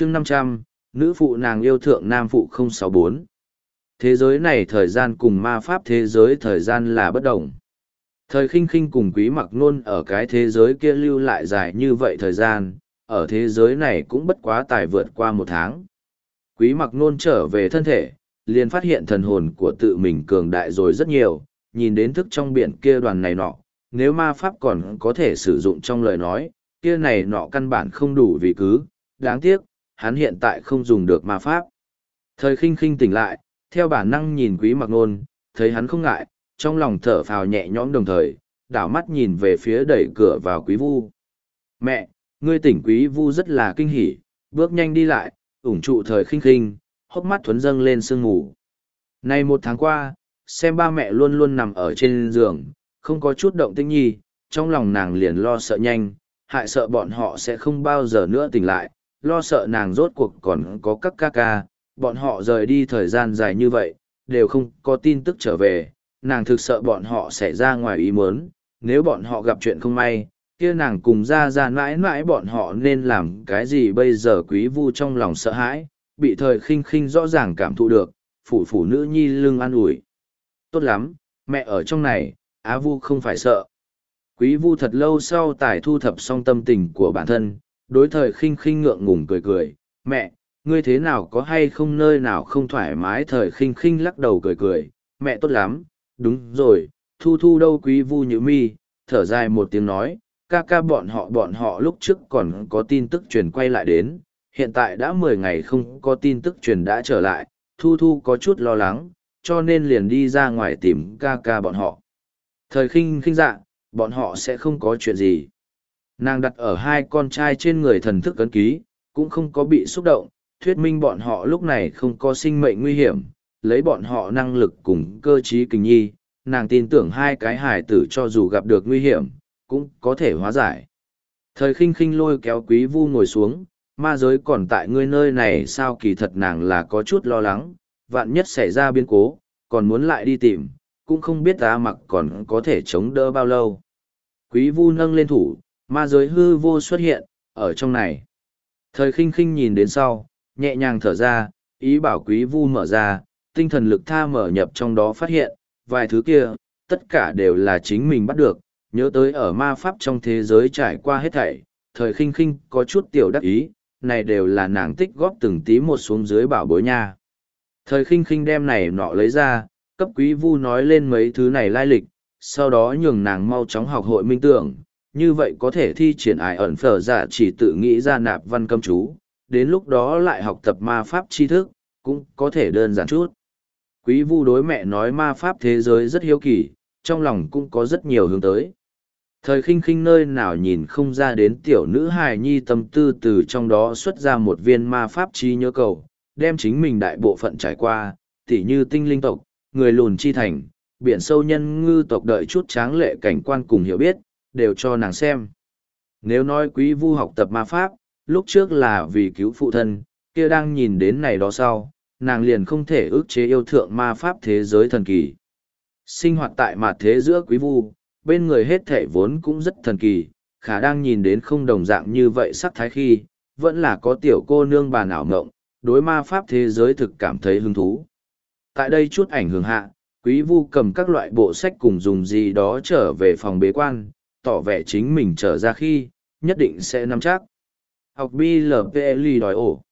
chương năm trăm, nữ phụ nàng yêu thượng nam phụ không sáu bốn. Thế giới này thời gian cùng ma pháp thế giới thời gian là bất đồng. Thời khinh khinh cùng quý mặc nôn ở cái thế giới kia lưu lại dài như vậy thời gian, ở thế giới này cũng bất quá tài vượt qua một tháng. Quý mặc nôn trở về thân thể, liền phát hiện thần hồn của tự mình cường đại rồi rất nhiều, nhìn đến thức trong biển kia đoàn này nọ, nếu ma pháp còn có thể sử dụng trong lời nói, kia này nọ căn bản không đủ vì cứ, đáng tiếc hắn hiện tại không dùng được ma pháp. Thời khinh khinh tỉnh lại, theo bản năng nhìn quý mặc nôn, thấy hắn không ngại, trong lòng thở phào nhẹ nhõm đồng thời, đảo mắt nhìn về phía đẩy cửa vào quý vu. Mẹ, ngươi tỉnh quý vu rất là kinh hỉ, bước nhanh đi lại, ủng trụ thời khinh khinh, hốc mắt thuấn dâng lên sương ngủ nay một tháng qua, xem ba mẹ luôn luôn nằm ở trên giường, không có chút động tĩnh nhi, trong lòng nàng liền lo sợ nhanh, hại sợ bọn họ sẽ không bao giờ nữa tỉnh lại lo sợ nàng rốt cuộc còn có các ca ca, bọn họ rời đi thời gian dài như vậy, đều không có tin tức trở về, nàng thực sợ bọn họ sẽ ra ngoài ý muốn. nếu bọn họ gặp chuyện không may, kia nàng cùng ra ra mãi mãi bọn họ nên làm cái gì bây giờ quý vu trong lòng sợ hãi, bị thời khinh khinh rõ ràng cảm thụ được, phủ phủ nữ nhi lưng an ủi tốt lắm, mẹ ở trong này, á vu không phải sợ quý vu thật lâu sau tài thu thập xong tâm tình của bản thân đối thời khinh khinh ngượng ngùng cười cười, mẹ, ngươi thế nào có hay không nơi nào không thoải mái? Thời khinh khinh lắc đầu cười cười, mẹ tốt lắm, đúng rồi, thu thu đâu quý vu nhữ mi? Thở dài một tiếng nói, ca ca bọn họ bọn họ lúc trước còn có tin tức truyền quay lại đến, hiện tại đã mười ngày không có tin tức truyền đã trở lại, thu thu có chút lo lắng, cho nên liền đi ra ngoài tìm ca ca bọn họ. Thời khinh khinh dạ bọn họ sẽ không có chuyện gì nàng đặt ở hai con trai trên người thần thức ấn ký, cũng không có bị xúc động, thuyết minh bọn họ lúc này không có sinh mệnh nguy hiểm, lấy bọn họ năng lực cùng cơ trí kinh nhi, nàng tin tưởng hai cái hài tử cho dù gặp được nguy hiểm, cũng có thể hóa giải. Thời khinh khinh lôi kéo quý vu ngồi xuống, ma giới còn tại ngươi nơi này sao kỳ thật nàng là có chút lo lắng, vạn nhất xảy ra biến cố, còn muốn lại đi tìm, cũng không biết ta mặc còn có thể chống đỡ bao lâu. Quý vu nâng lên thủ ma giới hư vô xuất hiện ở trong này. Thời khinh khinh nhìn đến sau, nhẹ nhàng thở ra, ý bảo quý vu mở ra, tinh thần lực tha mở nhập trong đó phát hiện, vài thứ kia, tất cả đều là chính mình bắt được. Nhớ tới ở ma pháp trong thế giới trải qua hết thảy, thời khinh khinh có chút tiểu đắc ý, này đều là nàng tích góp từng tí một xuống dưới bảo bối nha. Thời khinh khinh đem này nọ lấy ra, cấp quý vu nói lên mấy thứ này lai lịch, sau đó nhường nàng mau chóng học hội minh tưởng như vậy có thể thi triển ải ẩn phở giả chỉ tự nghĩ ra nạp văn cấm chú, đến lúc đó lại học tập ma pháp tri thức, cũng có thể đơn giản chút. Quý vu đối mẹ nói ma pháp thế giới rất hiếu kỳ, trong lòng cũng có rất nhiều hướng tới. Thời khinh khinh nơi nào nhìn không ra đến tiểu nữ hài nhi tâm tư từ trong đó xuất ra một viên ma pháp chi nhớ cầu, đem chính mình đại bộ phận trải qua, tỉ như tinh linh tộc, người lùn chi thành, biển sâu nhân ngư tộc đợi chút tráng lệ cảnh quan cùng hiểu biết, đều cho nàng xem. Nếu nói quý vu học tập ma pháp, lúc trước là vì cứu phụ thân, kia đang nhìn đến này đó sau, nàng liền không thể ước chế yêu thượng ma pháp thế giới thần kỳ. Sinh hoạt tại mặt thế giữa quý vu, bên người hết thể vốn cũng rất thần kỳ, khả đang nhìn đến không đồng dạng như vậy sắc thái khi, vẫn là có tiểu cô nương bà ảo ngộng, đối ma pháp thế giới thực cảm thấy hứng thú. Tại đây chút ảnh hưởng hạ, quý vu cầm các loại bộ sách cùng dùng gì đó trở về phòng bế quan, tỏ vẻ chính mình trở ra khi, nhất định sẽ nắm chắc. Học BLPL đòi ổ.